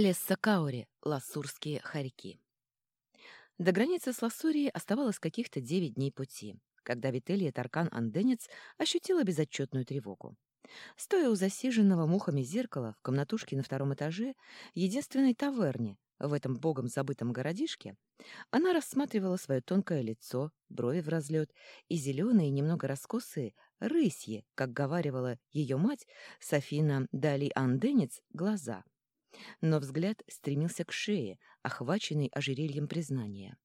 Лессакаури, лассурские хорьки. До границы с Лассурией оставалось каких-то девять дней пути, когда Вителья Таркан-Анденец ощутила безотчетную тревогу. Стоя у засиженного мухами зеркала в комнатушке на втором этаже, единственной таверне в этом богом забытом городишке, она рассматривала свое тонкое лицо, брови в разлет и зеленые, немного раскосые, рысьи, как говаривала ее мать, Софина Дали Анденец, глаза — но взгляд стремился к шее, охваченной ожерельем признания.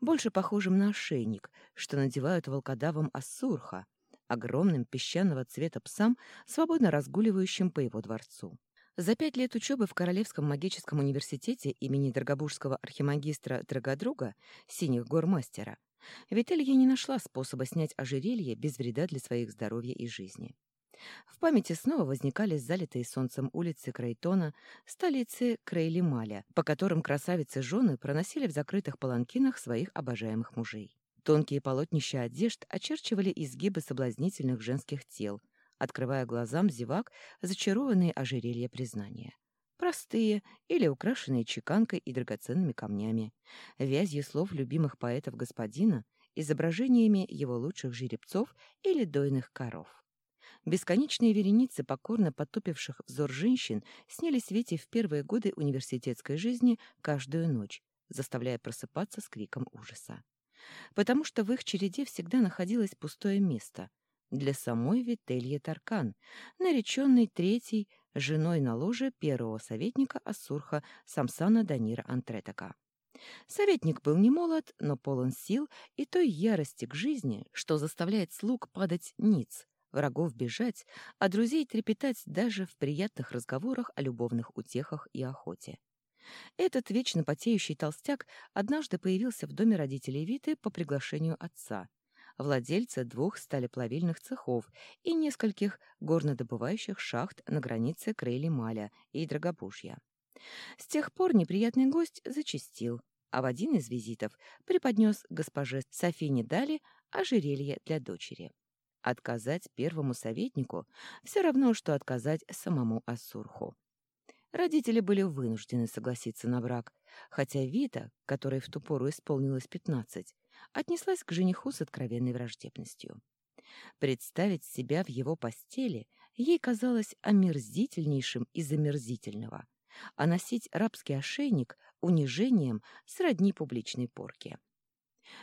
Больше похожим на ошейник, что надевают волкодавам Ассурха, огромным песчаного цвета псам, свободно разгуливающим по его дворцу. За пять лет учебы в Королевском магическом университете имени Драгобужского архимагистра Драгодруга, синих гор мастера, Вителья не нашла способа снять ожерелье без вреда для своих здоровья и жизни. В памяти снова возникали залитые солнцем улицы Крейтона, столицы Крейлималя, по которым красавицы-жены проносили в закрытых паланкинах своих обожаемых мужей. Тонкие полотнища одежд очерчивали изгибы соблазнительных женских тел, открывая глазам зевак зачарованные ожерелья признания. Простые или украшенные чеканкой и драгоценными камнями, вязью слов любимых поэтов господина, изображениями его лучших жеребцов или дойных коров. Бесконечные вереницы покорно потупивших взор женщин снялись Вите в первые годы университетской жизни каждую ночь, заставляя просыпаться с криком ужаса. Потому что в их череде всегда находилось пустое место для самой Вителье Таркан, нареченной третьей женой на ложе первого советника Ассурха Самсана Данира Антретака. Советник был не молод, но полон сил и той ярости к жизни, что заставляет слуг падать ниц, врагов бежать, а друзей трепетать даже в приятных разговорах о любовных утехах и охоте. Этот вечно потеющий толстяк однажды появился в доме родителей Виты по приглашению отца, владельца двух сталеплавильных цехов и нескольких горнодобывающих шахт на границе Крейли-Маля и Драгобужья. С тех пор неприятный гость зачастил, а в один из визитов преподнес госпоже Софине Дали ожерелье для дочери. Отказать первому советнику все равно, что отказать самому Ассурху. Родители были вынуждены согласиться на брак, хотя Вита, которой в ту пору исполнилось пятнадцать, отнеслась к жениху с откровенной враждебностью. Представить себя в его постели ей казалось омерзительнейшим из омерзительного, а носить рабский ошейник — унижением сродни публичной порке.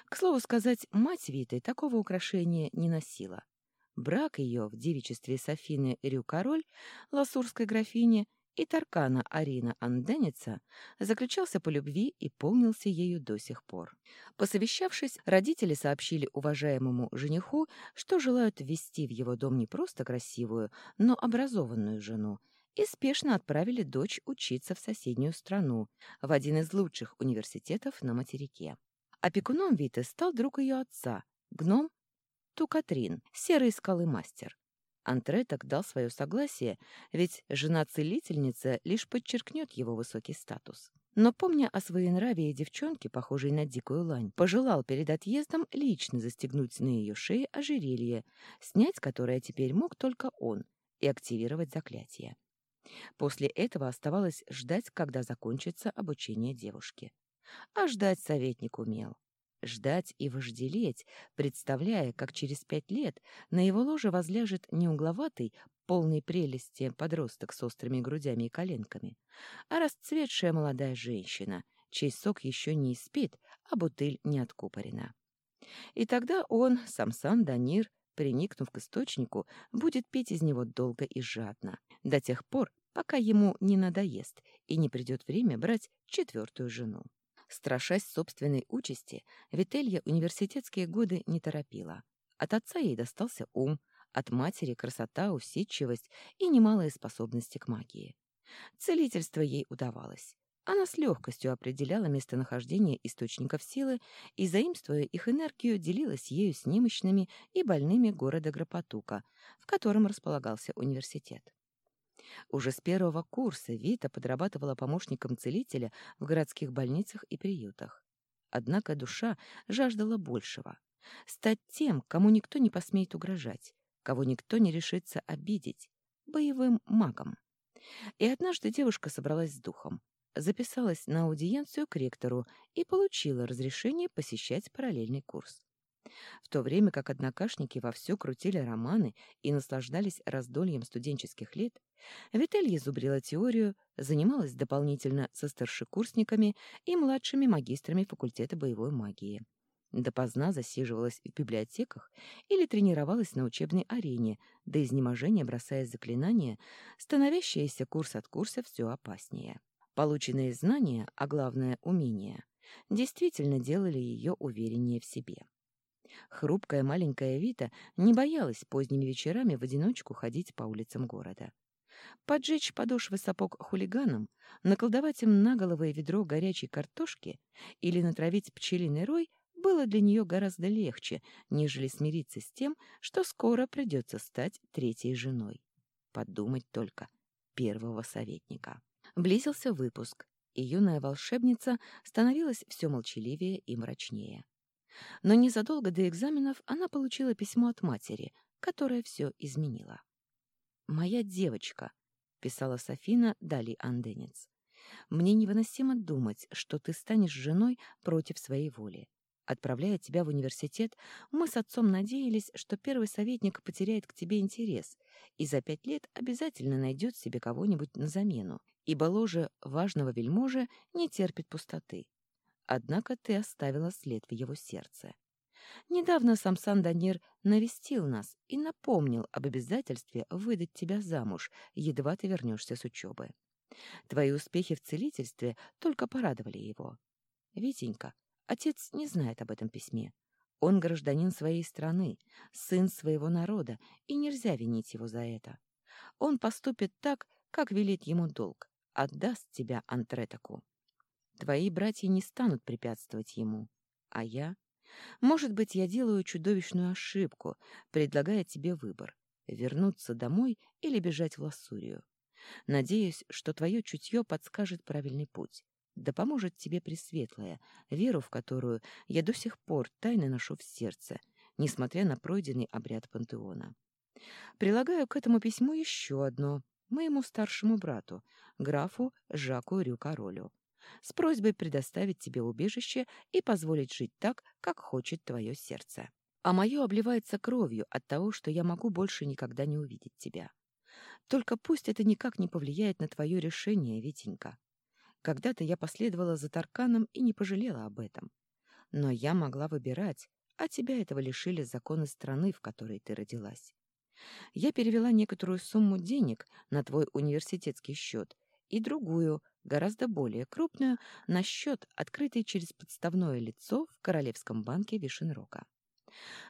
К слову сказать, мать Виты такого украшения не носила. Брак ее в девичестве Софины Рю-Король, ласурской графини, и Таркана Арина Анденица заключался по любви и помнился ею до сих пор. Посовещавшись, родители сообщили уважаемому жениху, что желают ввести в его дом не просто красивую, но образованную жену, и спешно отправили дочь учиться в соседнюю страну, в один из лучших университетов на материке. Опекуном Виты стал друг ее отца, гном Тукатрин, серый скалы мастер. Антреток дал свое согласие, ведь жена-целительница лишь подчеркнет его высокий статус. Но, помня о своенравии девчонки, похожей на дикую лань, пожелал перед отъездом лично застегнуть на ее шее ожерелье, снять которое теперь мог только он, и активировать заклятие. После этого оставалось ждать, когда закончится обучение девушки. А ждать советник умел. Ждать и вожделеть, представляя, как через пять лет на его ложе возляжет не угловатый, полный прелести подросток с острыми грудями и коленками, а расцветшая молодая женщина, чей сок еще не испит, а бутыль не откупорена. И тогда он, Самсан Данир, приникнув к источнику, будет пить из него долго и жадно, до тех пор, пока ему не надоест и не придет время брать четвертую жену. Страшась собственной участи, Вителья университетские годы не торопила. От отца ей достался ум, от матери красота, усидчивость и немалые способности к магии. Целительство ей удавалось. Она с легкостью определяла местонахождение источников силы и, заимствуя их энергию, делилась ею с немощными и больными города Гропотука, в котором располагался университет. Уже с первого курса Вита подрабатывала помощником целителя в городских больницах и приютах. Однако душа жаждала большего — стать тем, кому никто не посмеет угрожать, кого никто не решится обидеть, боевым магом. И однажды девушка собралась с духом, записалась на аудиенцию к ректору и получила разрешение посещать параллельный курс. В то время как однокашники вовсю крутили романы и наслаждались раздольем студенческих лет, Вителья зубрила теорию, занималась дополнительно со старшекурсниками и младшими магистрами факультета боевой магии. Допоздна засиживалась в библиотеках или тренировалась на учебной арене, до изнеможения бросая заклинания, становящиеся курс от курса все опаснее. Полученные знания, а главное умения, действительно делали ее увереннее в себе. Хрупкая маленькая Вита не боялась поздними вечерами в одиночку ходить по улицам города. Поджечь подошвы сапог хулиганам, наколдовать им на головы ведро горячей картошки или натравить пчелиный рой было для нее гораздо легче, нежели смириться с тем, что скоро придется стать третьей женой. Подумать только, первого советника. Близился выпуск, и юная волшебница становилась все молчаливее и мрачнее. Но незадолго до экзаменов она получила письмо от матери, которое все изменило. «Моя девочка», — писала Софина Дали Анденец, — «мне невыносимо думать, что ты станешь женой против своей воли. Отправляя тебя в университет, мы с отцом надеялись, что первый советник потеряет к тебе интерес и за пять лет обязательно найдет себе кого-нибудь на замену, ибо ложе важного вельможи не терпит пустоты. Однако ты оставила след в его сердце. Недавно Самсан Данир навестил нас и напомнил об обязательстве выдать тебя замуж, едва ты вернешься с учебы. Твои успехи в целительстве только порадовали его. Витенька, Отец не знает об этом письме. Он гражданин своей страны, сын своего народа, и нельзя винить его за это. Он поступит так, как велит ему долг, отдаст тебя Антретаку. Твои братья не станут препятствовать ему. А я? Может быть, я делаю чудовищную ошибку, предлагая тебе выбор — вернуться домой или бежать в Лассурию. Надеюсь, что твое чутье подскажет правильный путь. Да поможет тебе Пресветлая, веру в которую я до сих пор тайно ношу в сердце, несмотря на пройденный обряд пантеона. Прилагаю к этому письму еще одно, моему старшему брату, графу Жаку Рюкаролю, с просьбой предоставить тебе убежище и позволить жить так, как хочет твое сердце. А мое обливается кровью от того, что я могу больше никогда не увидеть тебя. Только пусть это никак не повлияет на твое решение, Витенька. Когда-то я последовала за Тарканом и не пожалела об этом. Но я могла выбирать, а тебя этого лишили законы страны, в которой ты родилась. Я перевела некоторую сумму денег на твой университетский счет и другую, гораздо более крупную, на счет, открытый через подставное лицо в Королевском банке Вишенрока.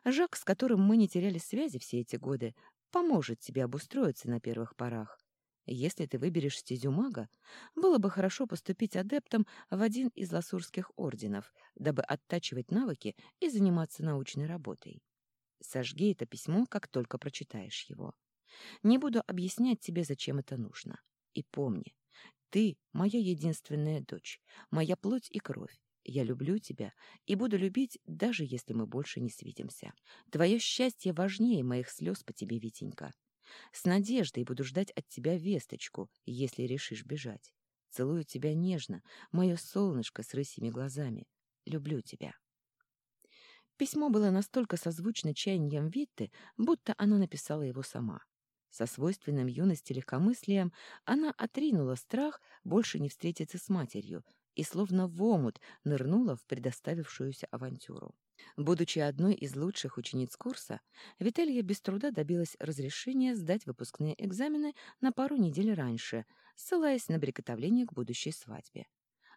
Жак, с которым мы не теряли связи все эти годы, поможет тебе обустроиться на первых порах, если ты выберешь стезю мага, было бы хорошо поступить адептом в один из ласурских орденов, дабы оттачивать навыки и заниматься научной работой. Сожги это письмо, как только прочитаешь его. Не буду объяснять тебе, зачем это нужно. И помни, ты — моя единственная дочь, моя плоть и кровь. Я люблю тебя и буду любить, даже если мы больше не свидимся. Твое счастье важнее моих слез по тебе, Витенька. С надеждой буду ждать от тебя весточку, если решишь бежать. Целую тебя нежно, мое солнышко с рысими глазами. Люблю тебя. Письмо было настолько созвучно чаяниям Витты, будто она написала его сама. Со свойственным юности легкомыслием она отринула страх больше не встретиться с матерью и словно в омут нырнула в предоставившуюся авантюру. Будучи одной из лучших учениц курса, Виталья без труда добилась разрешения сдать выпускные экзамены на пару недель раньше, ссылаясь на приготовление к будущей свадьбе.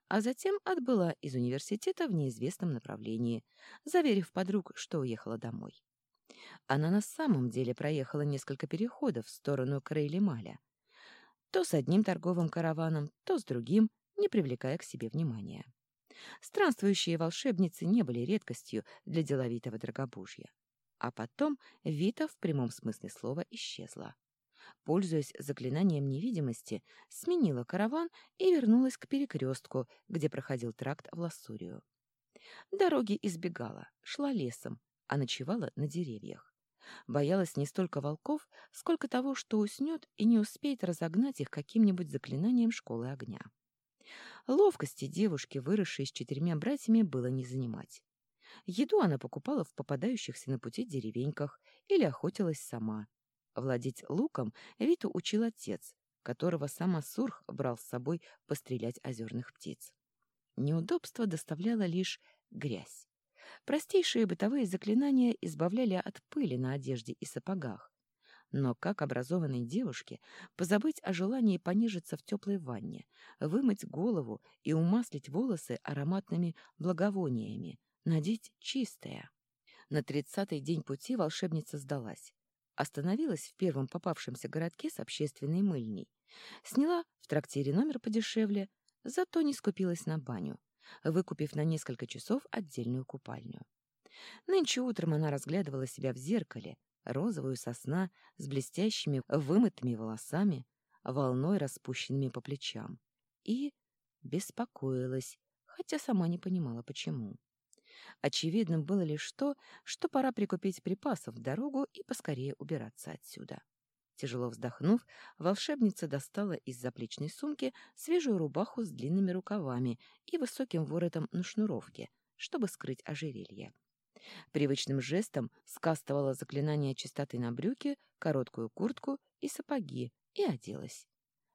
А затем отбыла из университета в неизвестном направлении, заверив подруг, что уехала домой. Она на самом деле проехала несколько переходов в сторону Крейли-Маля. То с одним торговым караваном, то с другим, не привлекая к себе внимания. Странствующие волшебницы не были редкостью для деловитого драгобужья. А потом Вита в прямом смысле слова исчезла. Пользуясь заклинанием невидимости, сменила караван и вернулась к перекрестку, где проходил тракт в Лассурию. Дороги избегала, шла лесом, а ночевала на деревьях. Боялась не столько волков, сколько того, что уснет и не успеет разогнать их каким-нибудь заклинанием школы огня. Ловкости девушки, выросшей с четырьмя братьями, было не занимать. Еду она покупала в попадающихся на пути деревеньках или охотилась сама. Владеть луком Виту учил отец, которого сам Асурх брал с собой пострелять озерных птиц. Неудобство доставляла лишь грязь. Простейшие бытовые заклинания избавляли от пыли на одежде и сапогах. Но как образованной девушке позабыть о желании понежиться в теплой ванне, вымыть голову и умаслить волосы ароматными благовониями, надеть чистое? На тридцатый день пути волшебница сдалась. Остановилась в первом попавшемся городке с общественной мыльней. Сняла в трактире номер подешевле, зато не скупилась на баню выкупив на несколько часов отдельную купальню. Нынче утром она разглядывала себя в зеркале, розовую сосна с блестящими вымытыми волосами, волной распущенными по плечам, и беспокоилась, хотя сама не понимала, почему. Очевидным было лишь то, что пора прикупить припасов в дорогу и поскорее убираться отсюда. Тяжело вздохнув, волшебница достала из заплечной сумки свежую рубаху с длинными рукавами и высоким воротом на шнуровке, чтобы скрыть ожерелье. Привычным жестом скастовала заклинание чистоты на брюки, короткую куртку и сапоги и оделась.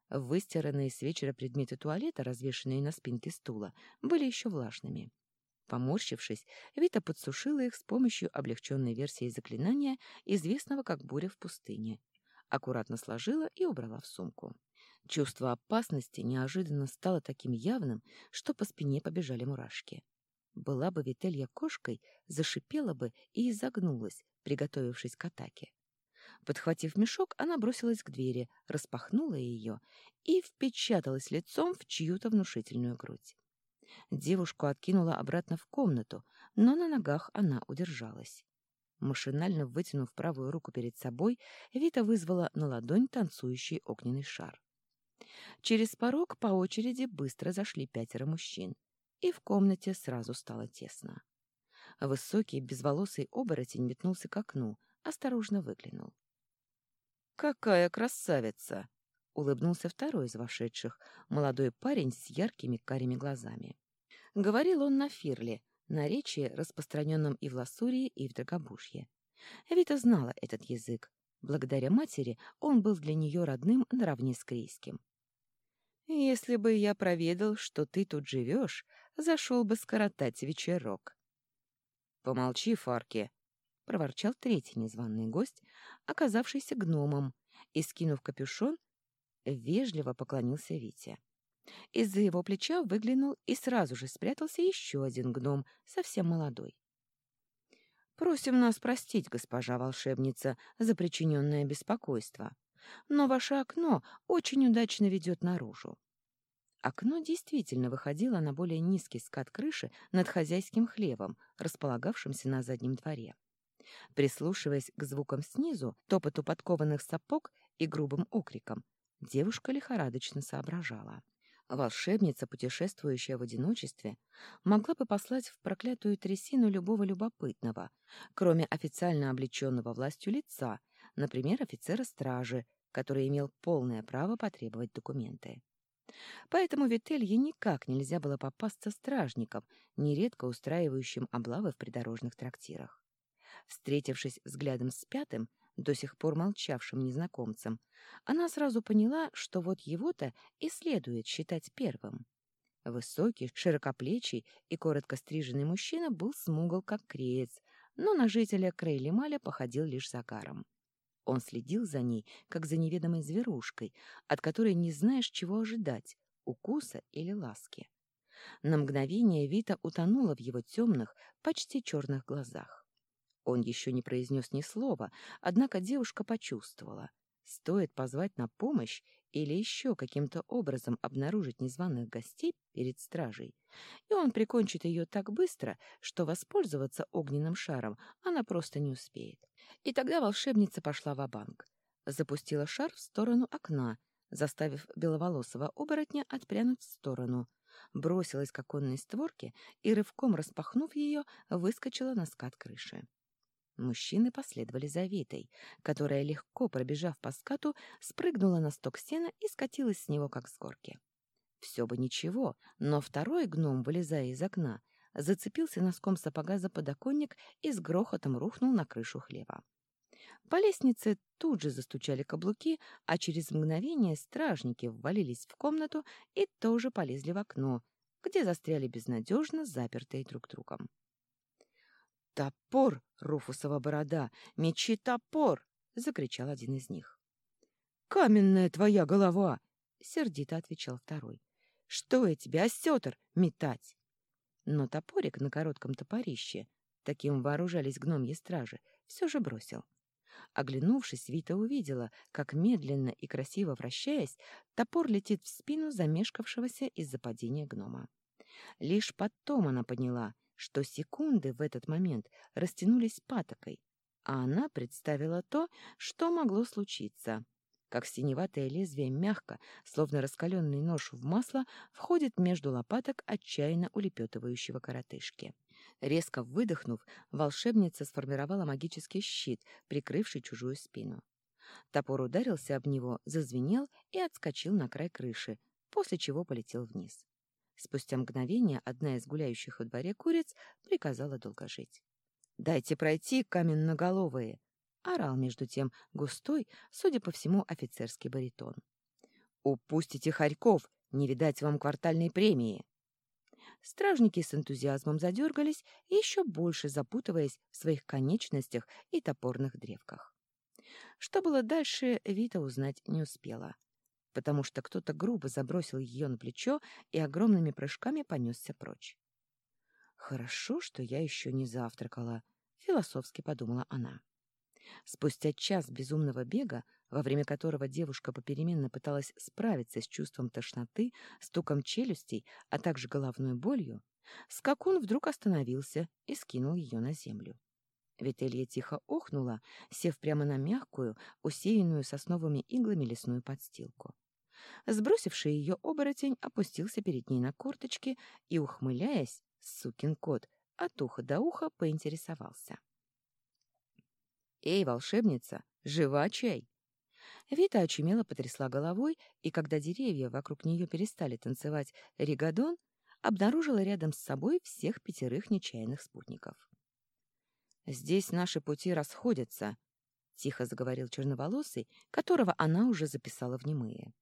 Выстиранные с вечера предметы туалета, развешанные на спинке стула, были еще влажными. Поморщившись, Вита подсушила их с помощью облегченной версии заклинания, известного как «буря в пустыне», аккуратно сложила и убрала в сумку. Чувство опасности неожиданно стало таким явным, что по спине побежали мурашки. Была бы Вителья кошкой, зашипела бы и изогнулась, приготовившись к атаке. Подхватив мешок, она бросилась к двери, распахнула ее и впечаталась лицом в чью-то внушительную грудь. Девушку откинула обратно в комнату, но на ногах она удержалась. Машинально вытянув правую руку перед собой, Вита вызвала на ладонь танцующий огненный шар. Через порог по очереди быстро зашли пятеро мужчин, и в комнате сразу стало тесно. Высокий, безволосый оборотень метнулся к окну, осторожно выглянул. «Какая красавица!» — улыбнулся второй из вошедших, молодой парень с яркими карими глазами. Говорил он на фирле, наречии, распространенном и в Лассурии, и в Драгобужье. Вита знала этот язык. Благодаря матери он был для нее родным наравне с крейским. «Если бы я проведал, что ты тут живешь, зашел бы скоротать вечерок». «Помолчи, Фарки», — проворчал третий незваный гость, оказавшийся гномом, и, скинув капюшон, вежливо поклонился Вите. Из-за его плеча выглянул и сразу же спрятался еще один гном, совсем молодой. «Просим нас простить, госпожа волшебница, за причиненное беспокойство, но ваше окно очень удачно ведет наружу». Окно действительно выходило на более низкий скат крыши над хозяйским хлевом, располагавшимся на заднем дворе. Прислушиваясь к звукам снизу, топоту подкованных сапог и грубым окрикам, девушка лихорадочно соображала. Волшебница, путешествующая в одиночестве, могла бы послать в проклятую трясину любого любопытного, кроме официально облеченного властью лица, например, офицера стражи, который имел полное право потребовать документы. Поэтому Вителье никак нельзя было попасться стражникам, нередко устраивающим облавы в придорожных трактирах. Встретившись взглядом с пятым, до сих пор молчавшим незнакомцем, она сразу поняла, что вот его-то и следует считать первым. Высокий, широкоплечий и коротко стриженный мужчина был смугл, как креец, но на жителя Крейлималя походил лишь загаром. Он следил за ней, как за неведомой зверушкой, от которой не знаешь, чего ожидать — укуса или ласки. На мгновение Вита утонула в его темных, почти черных глазах. Он еще не произнес ни слова, однако девушка почувствовала. Стоит позвать на помощь или еще каким-то образом обнаружить незваных гостей перед стражей, и он прикончит ее так быстро, что воспользоваться огненным шаром она просто не успеет. И тогда волшебница пошла в банк Запустила шар в сторону окна, заставив беловолосого оборотня отпрянуть в сторону, бросилась к оконной створке и, рывком распахнув ее, выскочила на скат крыши. Мужчины последовали за Витой, которая, легко пробежав по скату, спрыгнула на сток сена и скатилась с него, как с горки. Все бы ничего, но второй гном, вылезая из окна, зацепился носком сапога за подоконник и с грохотом рухнул на крышу хлева. По лестнице тут же застучали каблуки, а через мгновение стражники ввалились в комнату и тоже полезли в окно, где застряли безнадежно, запертые друг другом. «Топор, Руфусова борода! Мечи топор!» — закричал один из них. «Каменная твоя голова!» — сердито отвечал второй. «Что я тебе, осетр, метать?» Но топорик на коротком топорище, таким вооружались гномьи стражи, все же бросил. Оглянувшись, Вита увидела, как медленно и красиво вращаясь, топор летит в спину замешкавшегося из-за падения гнома. Лишь потом она поняла, что секунды в этот момент растянулись патокой, а она представила то, что могло случиться. Как синеватое лезвие мягко, словно раскаленный нож в масло, входит между лопаток отчаянно улепетывающего коротышки. Резко выдохнув, волшебница сформировала магический щит, прикрывший чужую спину. Топор ударился об него, зазвенел и отскочил на край крыши, после чего полетел вниз. Спустя мгновение одна из гуляющих во дворе куриц приказала долго жить. «Дайте пройти, каменноголовые!» — орал между тем густой, судя по всему, офицерский баритон. «Упустите хорьков! Не видать вам квартальной премии!» Стражники с энтузиазмом задергались, еще больше запутываясь в своих конечностях и топорных древках. Что было дальше, Вита узнать не успела потому что кто-то грубо забросил ее на плечо и огромными прыжками понесся прочь. «Хорошо, что я еще не завтракала», — философски подумала она. Спустя час безумного бега, во время которого девушка попеременно пыталась справиться с чувством тошноты, стуком челюстей, а также головной болью, скакун вдруг остановился и скинул ее на землю. Вителья тихо охнула, сев прямо на мягкую, усеянную сосновыми иглами лесную подстилку. Сбросивший ее оборотень опустился перед ней на корточки и, ухмыляясь, сукин кот, от уха до уха поинтересовался. «Эй, волшебница, жива чай?» Вита очумело потрясла головой, и когда деревья вокруг нее перестали танцевать ригадон, обнаружила рядом с собой всех пятерых нечаянных спутников. «Здесь наши пути расходятся», — тихо заговорил черноволосый, которого она уже записала в немые.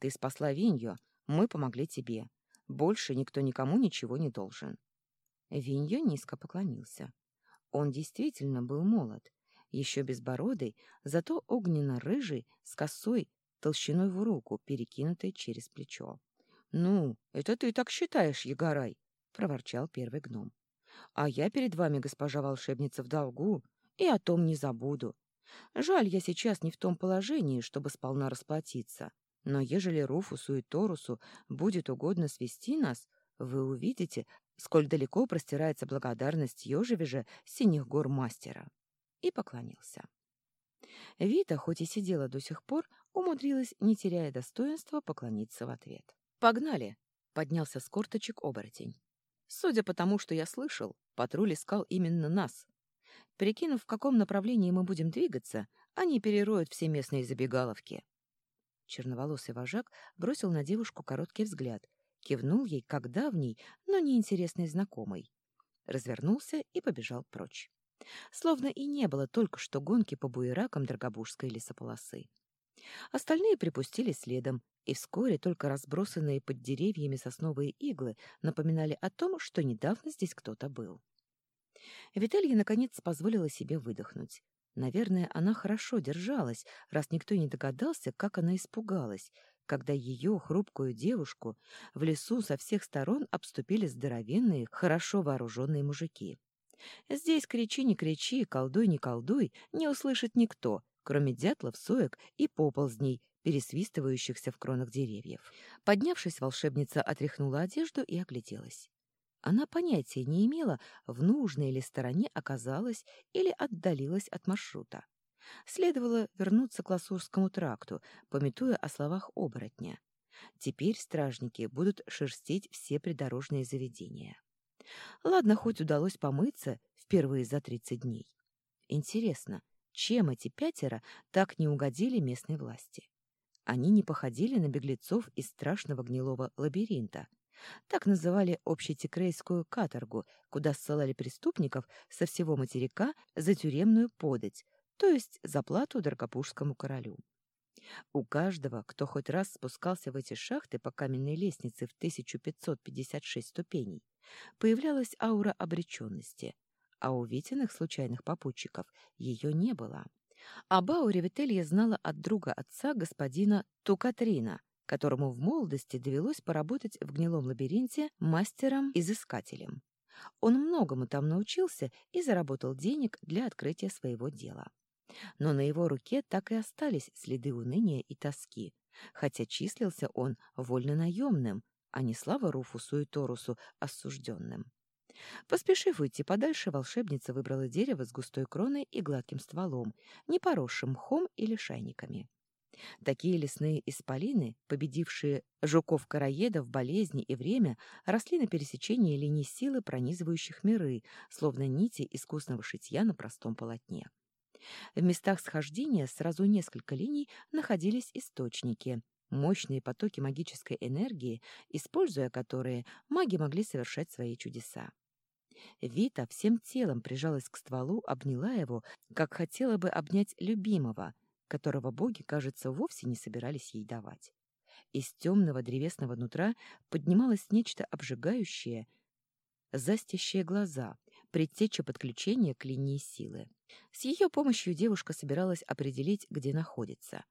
Ты спасла Виньо, мы помогли тебе. Больше никто никому ничего не должен». Виньо низко поклонился. Он действительно был молод, еще безбородый, зато огненно-рыжий, с косой, толщиной в руку, перекинутой через плечо. «Ну, это ты так считаешь, Егорай!» — проворчал первый гном. «А я перед вами, госпожа волшебница, в долгу, и о том не забуду. Жаль, я сейчас не в том положении, чтобы сполна расплатиться. Но ежели Руфусу и Торусу будет угодно свести нас, вы увидите, сколь далеко простирается благодарность ежевежа синих гор мастера. И поклонился. Вита, хоть и сидела до сих пор, умудрилась, не теряя достоинства, поклониться в ответ. «Погнали!» — поднялся с корточек оборотень. «Судя по тому, что я слышал, патруль искал именно нас. Прикинув, в каком направлении мы будем двигаться, они перероют все местные забегаловки. Черноволосый вожак бросил на девушку короткий взгляд, кивнул ей как давний, но неинтересный знакомый. Развернулся и побежал прочь. Словно и не было только что гонки по буеракам Драгобужской лесополосы. Остальные припустили следом, и вскоре только разбросанные под деревьями сосновые иглы напоминали о том, что недавно здесь кто-то был. Виталья, наконец, позволила себе выдохнуть. Наверное, она хорошо держалась, раз никто не догадался, как она испугалась, когда ее, хрупкую девушку, в лесу со всех сторон обступили здоровенные, хорошо вооруженные мужики. Здесь кричи, не кричи, колдуй, не колдуй, не услышит никто, кроме дятлов, соек и поползней, пересвистывающихся в кронах деревьев. Поднявшись, волшебница отряхнула одежду и огляделась. Она понятия не имела, в нужной ли стороне оказалась или отдалилась от маршрута. Следовало вернуться к Ласурскому тракту, пометуя о словах оборотня. Теперь стражники будут шерстить все придорожные заведения. Ладно, хоть удалось помыться впервые за тридцать дней. Интересно, чем эти пятеро так не угодили местной власти? Они не походили на беглецов из страшного гнилого лабиринта. Так называли общетекрейскую каторгу, куда ссылали преступников со всего материка за тюремную подать, то есть за плату Дракопужскому королю. У каждого, кто хоть раз спускался в эти шахты по каменной лестнице в 1556 ступеней, появлялась аура обреченности, а у Витиных случайных попутчиков ее не было. Об ауре Вителья знала от друга отца господина Тукатрина, которому в молодости довелось поработать в гнилом лабиринте мастером-изыскателем. Он многому там научился и заработал денег для открытия своего дела. Но на его руке так и остались следы уныния и тоски, хотя числился он вольно наемным, а не слава Руфусу и Торусу осужденным. Поспешив уйти подальше, волшебница выбрала дерево с густой кроной и гладким стволом, не поросшим мхом или шайниками. Такие лесные исполины, победившие жуков-караедов, болезни и время, росли на пересечении линий силы, пронизывающих миры, словно нити искусного шитья на простом полотне. В местах схождения сразу несколько линий находились источники, мощные потоки магической энергии, используя которые маги могли совершать свои чудеса. Вита всем телом прижалась к стволу, обняла его, как хотела бы обнять любимого, которого боги, кажется, вовсе не собирались ей давать. Из темного древесного нутра поднималось нечто обжигающее, застящее глаза, предтеча подключения к линии силы. С ее помощью девушка собиралась определить, где находится.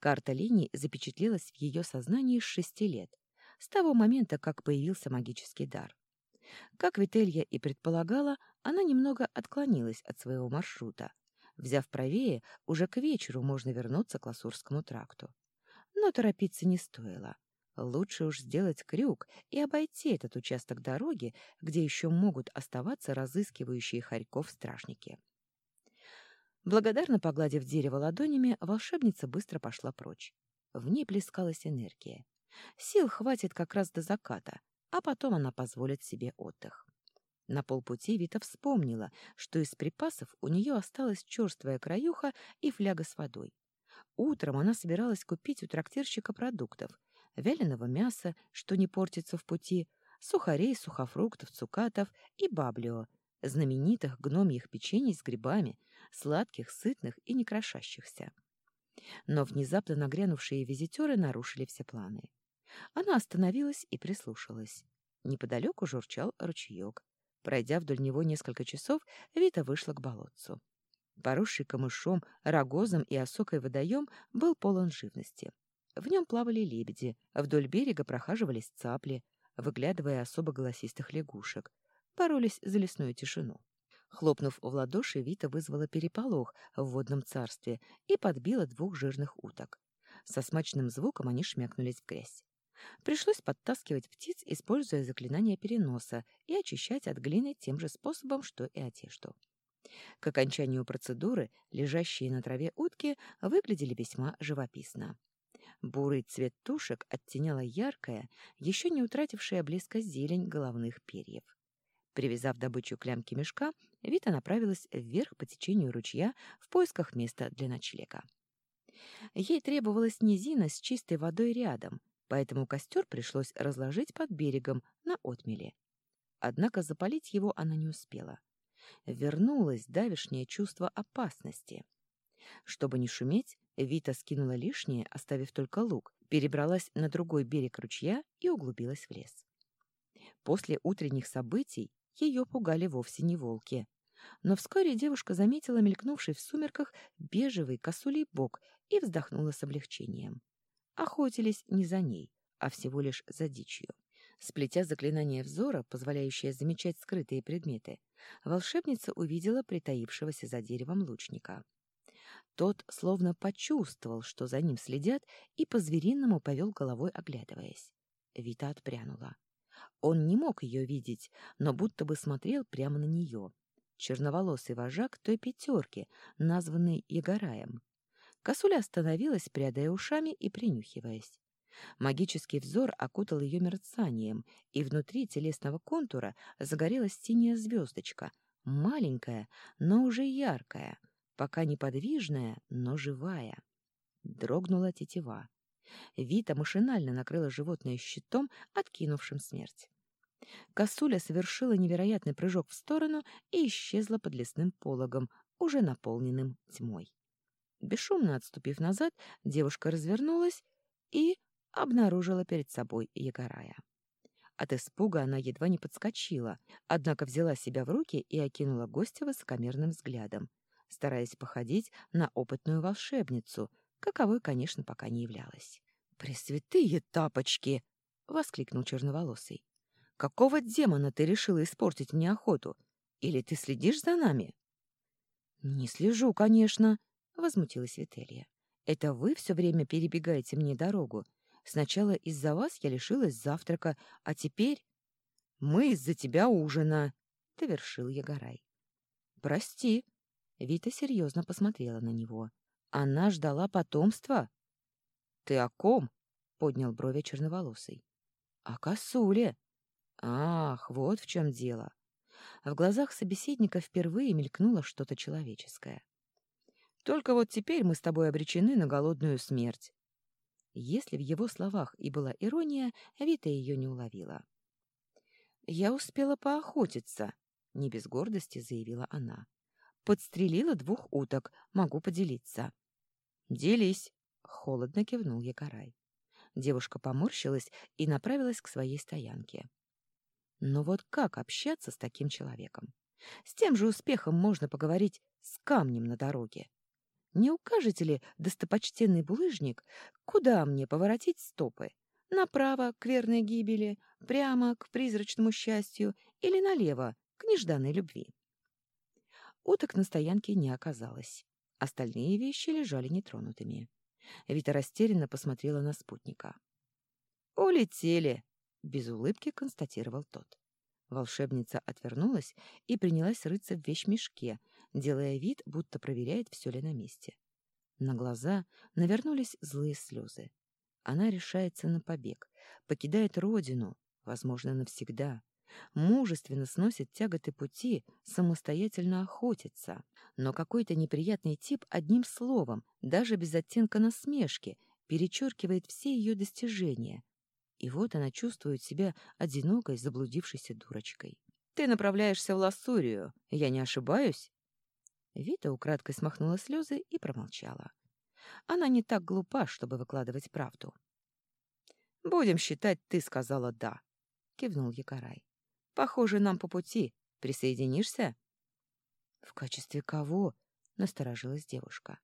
Карта линий запечатлелась в ее сознании с шести лет, с того момента, как появился магический дар. Как Вителья и предполагала, она немного отклонилась от своего маршрута. Взяв правее, уже к вечеру можно вернуться к Ласурскому тракту. Но торопиться не стоило. Лучше уж сделать крюк и обойти этот участок дороги, где еще могут оставаться разыскивающие хорьков стражники. Благодарно погладив дерево ладонями, волшебница быстро пошла прочь. В ней плескалась энергия. Сил хватит как раз до заката, а потом она позволит себе отдых. На полпути Вита вспомнила, что из припасов у нее осталась черствая краюха и фляга с водой. Утром она собиралась купить у трактирщика продуктов — вяленого мяса, что не портится в пути, сухарей, сухофруктов, цукатов и баблио, знаменитых гномьих печений с грибами, сладких, сытных и не крошащихся. Но внезапно нагрянувшие визитеры нарушили все планы. Она остановилась и прислушалась. Неподалеку журчал ручеек. Пройдя вдоль него несколько часов, Вита вышла к болотцу. Поросший камышом, рогозом и осокой водоем был полон живности. В нем плавали лебеди, вдоль берега прохаживались цапли, выглядывая особо голосистых лягушек, боролись за лесную тишину. Хлопнув в ладоши, Вита вызвала переполох в водном царстве и подбила двух жирных уток. Со смачным звуком они шмякнулись в грязь. Пришлось подтаскивать птиц, используя заклинание переноса, и очищать от глины тем же способом, что и одежду. К окончанию процедуры лежащие на траве утки выглядели весьма живописно. Бурый цвет тушек оттеняла яркая, еще не утратившая блеска зелень головных перьев. Привязав добычу к лямке мешка, Вита направилась вверх по течению ручья в поисках места для ночлега. Ей требовалась низина с чистой водой рядом, поэтому костер пришлось разложить под берегом на отмеле. Однако запалить его она не успела. Вернулось давишнее чувство опасности. Чтобы не шуметь, Вита скинула лишнее, оставив только лук, перебралась на другой берег ручья и углубилась в лес. После утренних событий ее пугали вовсе не волки. Но вскоре девушка заметила мелькнувший в сумерках бежевый косулей бок и вздохнула с облегчением. Охотились не за ней, а всего лишь за дичью. Сплетя заклинание взора, позволяющее замечать скрытые предметы, волшебница увидела притаившегося за деревом лучника. Тот словно почувствовал, что за ним следят, и по-звериному повел головой, оглядываясь. Вита отпрянула. Он не мог ее видеть, но будто бы смотрел прямо на нее. Черноволосый вожак той пятерки, названный Егораем. Косуля остановилась, прядая ушами и принюхиваясь. Магический взор окутал ее мерцанием, и внутри телесного контура загорелась синяя звездочка, маленькая, но уже яркая — пока неподвижная, но живая. Дрогнула тетива. Вита машинально накрыла животное щитом, откинувшим смерть. Косуля совершила невероятный прыжок в сторону и исчезла под лесным пологом, уже наполненным тьмой. Бесшумно отступив назад, девушка развернулась и обнаружила перед собой Егорая. От испуга она едва не подскочила, однако взяла себя в руки и окинула гостя высокомерным взглядом, стараясь походить на опытную волшебницу, каковой, конечно, пока не являлась. «Пресвятые тапочки!» — воскликнул черноволосый. «Какого демона ты решила испортить мне охоту? Или ты следишь за нами?» «Не слежу, конечно», — возмутилась Вителья. «Это вы все время перебегаете мне дорогу. Сначала из-за вас я лишилась завтрака, а теперь...» «Мы из-за тебя ужина», — довершил Ягорай. «Прости», — Вита серьезно посмотрела на него. «Она ждала потомства». «Ты о ком?» — поднял брови черноволосый. «О косуле». «Ах, вот в чем дело». В глазах собеседника впервые мелькнуло что-то человеческое. «Только вот теперь мы с тобой обречены на голодную смерть. Если в его словах и была ирония, Вита ее не уловила. «Я успела поохотиться», — не без гордости заявила она. «Подстрелила двух уток, могу поделиться». «Делись», — холодно кивнул Якорай. Девушка поморщилась и направилась к своей стоянке. Но вот как общаться с таким человеком? С тем же успехом можно поговорить с камнем на дороге. Не укажете ли, достопочтенный булыжник, куда мне поворотить стопы? Направо, к верной гибели, прямо, к призрачному счастью или налево, к нежданной любви? Уток на стоянке не оказалось. Остальные вещи лежали нетронутыми. Вита растерянно посмотрела на спутника. «Улетели!» — без улыбки констатировал тот. Волшебница отвернулась и принялась рыться в вещмешке, делая вид, будто проверяет, все ли на месте. На глаза навернулись злые слезы. Она решается на побег, покидает родину, возможно, навсегда. Мужественно сносит тяготы пути, самостоятельно охотится. Но какой-то неприятный тип одним словом, даже без оттенка насмешки, перечеркивает все ее достижения. И вот она чувствует себя одинокой, заблудившейся дурочкой. «Ты направляешься в Лассурию, я не ошибаюсь?» Вита украдкой смахнула слезы и промолчала. Она не так глупа, чтобы выкладывать правду. «Будем считать, ты сказала «да», — кивнул Якорай. «Похоже, нам по пути. Присоединишься?» «В качестве кого?» — насторожилась девушка.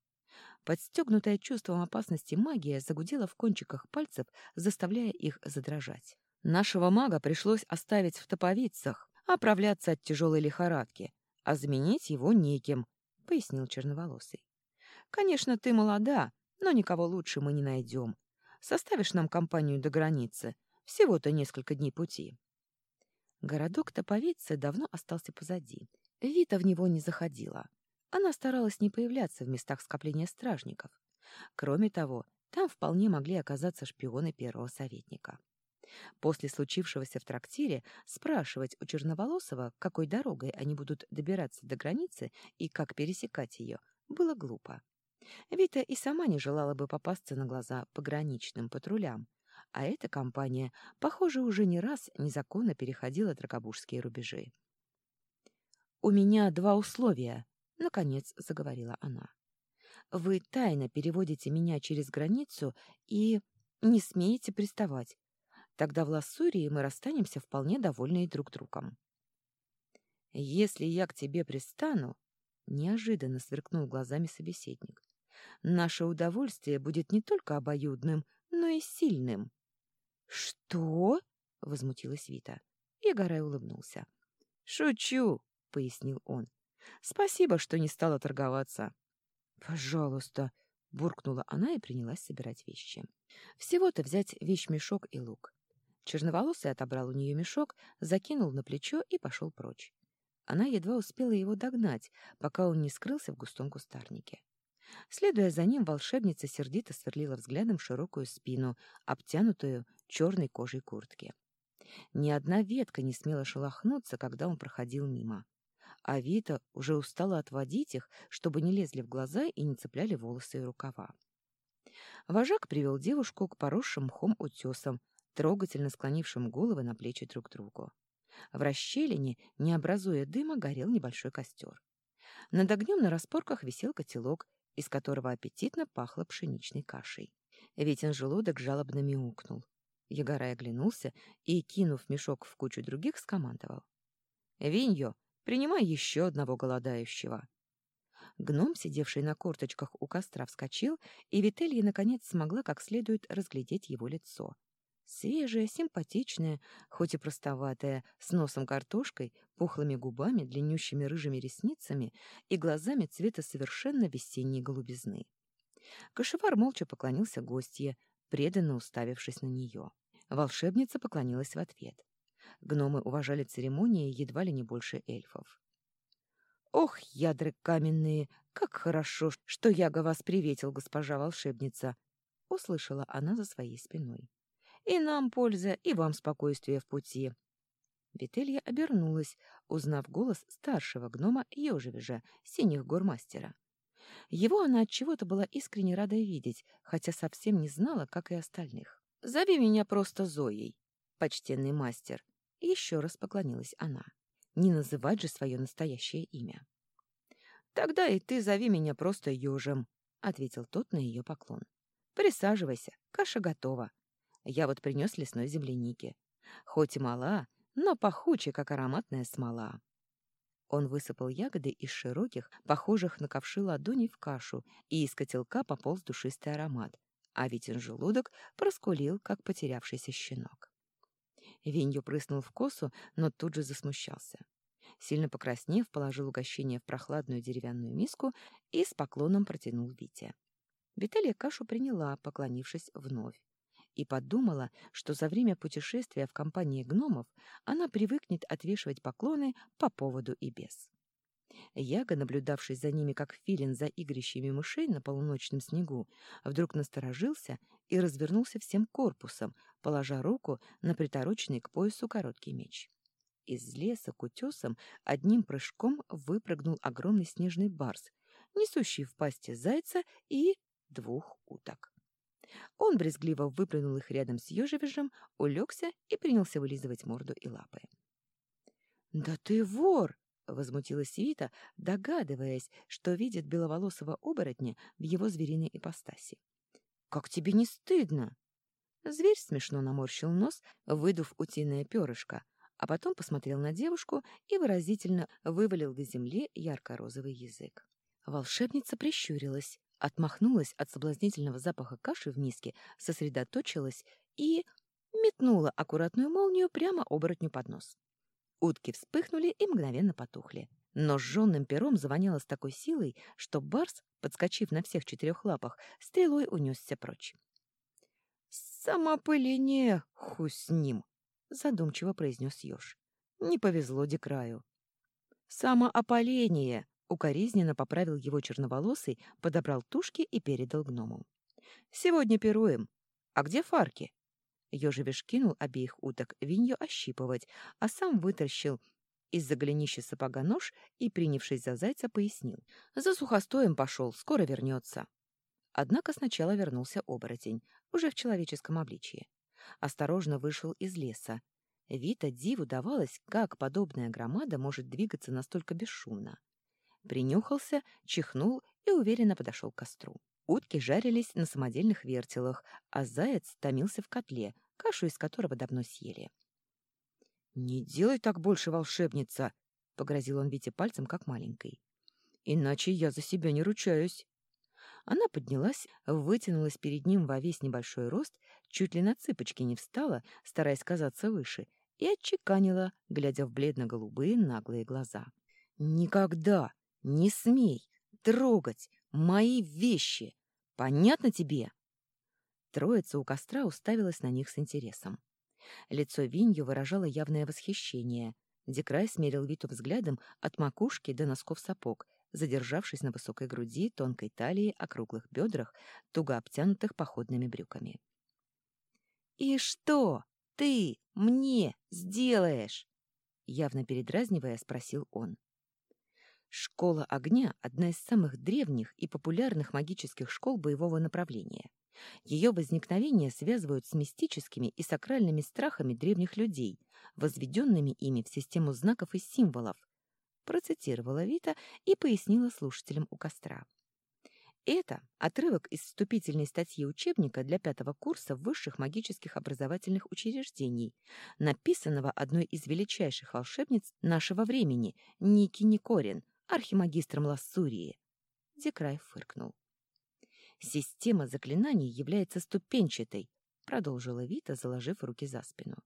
Подстегнутая чувством опасности магия загудела в кончиках пальцев, заставляя их задрожать. Нашего мага пришлось оставить в топовицах, оправляться от тяжелой лихорадки, а заменить его неким, пояснил черноволосый. «Конечно, ты молода, но никого лучше мы не найдем. Составишь нам компанию до границы. Всего-то несколько дней пути». Городок Топовицы давно остался позади. Вита в него не заходила. Она старалась не появляться в местах скопления стражников. Кроме того, там вполне могли оказаться шпионы первого советника. После случившегося в трактире спрашивать у Черноволосова, какой дорогой они будут добираться до границы и как пересекать ее, было глупо. Вита и сама не желала бы попасться на глаза пограничным патрулям, а эта компания, похоже, уже не раз незаконно переходила драгобужские рубежи. «У меня два условия», — наконец заговорила она. «Вы тайно переводите меня через границу и не смеете приставать. Тогда в Лассурии мы расстанемся вполне довольные друг другом. «Если я к тебе пристану...» — неожиданно сверкнул глазами собеседник. «Наше удовольствие будет не только обоюдным, но и сильным». «Что?» — возмутилась Вита. Игорай улыбнулся. «Шучу», — пояснил он. «Спасибо, что не стала торговаться». «Пожалуйста», — буркнула она и принялась собирать вещи. Всего-то взять вещмешок и лук. Черноволосый отобрал у нее мешок, закинул на плечо и пошел прочь. Она едва успела его догнать, пока он не скрылся в густом кустарнике. Следуя за ним, волшебница сердито сверлила взглядом широкую спину, обтянутую черной кожей куртки. Ни одна ветка не смела шелохнуться, когда он проходил мимо. А Вита уже устала отводить их, чтобы не лезли в глаза и не цепляли волосы и рукава. Вожак привел девушку к поросшим мхом утесам, трогательно склонившим головы на плечи друг другу. В расщелине, не образуя дыма, горел небольшой костер. Над огнем на распорках висел котелок, из которого аппетитно пахло пшеничной кашей. Витин желудок жалобно мяукнул. Ягорай оглянулся и, кинув мешок в кучу других, скомандовал. «Виньо, принимай еще одного голодающего!» Гном, сидевший на корточках у костра, вскочил, и Вителья, наконец, смогла как следует разглядеть его лицо. Свежее, симпатичное, хоть и простоватое, с носом картошкой, пухлыми губами, длиннющими рыжими ресницами и глазами цвета совершенно весенней голубизны. Кашевар молча поклонился гостье, преданно уставившись на нее. Волшебница поклонилась в ответ. Гномы уважали церемонии едва ли не больше эльфов. «Ох, ядры каменные! Как хорошо, что Яга вас приветил, госпожа волшебница!» — услышала она за своей спиной. «И нам польза, и вам спокойствие в пути!» Вителья обернулась, узнав голос старшего гнома Ёжевежа, синих гормастера. Его она от чего-то была искренне рада видеть, хотя совсем не знала, как и остальных. «Зови меня просто Зоей, почтенный мастер!» Еще раз поклонилась она. Не называть же свое настоящее имя. «Тогда и ты зови меня просто ежем», — ответил тот на ее поклон. «Присаживайся, каша готова. Я вот принес лесной земляники. Хоть и мала, но пахуче, как ароматная смола». Он высыпал ягоды из широких, похожих на ковши ладоней в кашу, и из котелка пополз душистый аромат, а Витин желудок проскулил, как потерявшийся щенок. Винью прыснул в косу, но тут же засмущался. Сильно покраснев, положил угощение в прохладную деревянную миску и с поклоном протянул Вите. Виталия кашу приняла, поклонившись вновь, и подумала, что за время путешествия в компании гномов она привыкнет отвешивать поклоны по поводу и без. Яга, наблюдавший за ними, как филин за игрищами мышей на полуночном снегу, вдруг насторожился и развернулся всем корпусом, положа руку на притороченный к поясу короткий меч. Из леса к утесам одним прыжком выпрыгнул огромный снежный барс, несущий в пасти зайца и двух уток. Он брезгливо выплюнул их рядом с ежевежем, улегся и принялся вылизывать морду и лапы. «Да ты вор!» Возмутилась Вита, догадываясь, что видит беловолосого оборотня в его звериной ипостаси. «Как тебе не стыдно?» Зверь смешно наморщил нос, выдув утиное перышко, а потом посмотрел на девушку и выразительно вывалил до земли ярко-розовый язык. Волшебница прищурилась, отмахнулась от соблазнительного запаха каши в миске, сосредоточилась и метнула аккуратную молнию прямо оборотню под нос. Утки вспыхнули и мгновенно потухли. Но сжённым пером звоняло с такой силой, что барс, подскочив на всех четырех лапах, стрелой унесся прочь. «Самопыление, хуй с ним!» — задумчиво произнес еж. «Не повезло Декраю». «Самоопаление!» — укоризненно поправил его черноволосый, подобрал тушки и передал гному. «Сегодня пируем. А где фарки?» Ёжевиш кинул обеих уток винью ощипывать, а сам вытащил из-за голенища сапога нож и, принявшись за зайца, пояснил. «За сухостоем пошел, скоро вернется». Однако сначала вернулся оборотень, уже в человеческом обличье. Осторожно вышел из леса. Вита диву давалось, как подобная громада может двигаться настолько бесшумно. Принюхался, чихнул и уверенно подошел к костру. Утки жарились на самодельных вертелах, а заяц томился в котле, кашу из которого давно съели. «Не делай так больше, волшебница!» — погрозил он Вите пальцем, как маленькой. «Иначе я за себя не ручаюсь». Она поднялась, вытянулась перед ним во весь небольшой рост, чуть ли на цыпочки не встала, стараясь казаться выше, и отчеканила, глядя в бледно-голубые наглые глаза. «Никогда! Не смей! Трогать! Мои вещи! Понятно тебе?» Троица у костра уставилась на них с интересом. Лицо Винью выражало явное восхищение. Декрай смерил Виту взглядом от макушки до носков сапог, задержавшись на высокой груди, тонкой талии, округлых бедрах, туго обтянутых походными брюками. «И что ты мне сделаешь?» Явно передразнивая, спросил он. Школа огня — одна из самых древних и популярных магических школ боевого направления. Ее возникновение связывают с мистическими и сакральными страхами древних людей, возведенными ими в систему знаков и символов, процитировала Вита и пояснила слушателям у костра. Это отрывок из вступительной статьи учебника для пятого курса высших магических образовательных учреждений, написанного одной из величайших волшебниц нашего времени, Ники Никорин, архимагистром Лассурии. Декрай фыркнул. «Система заклинаний является ступенчатой», — продолжила Вита, заложив руки за спину.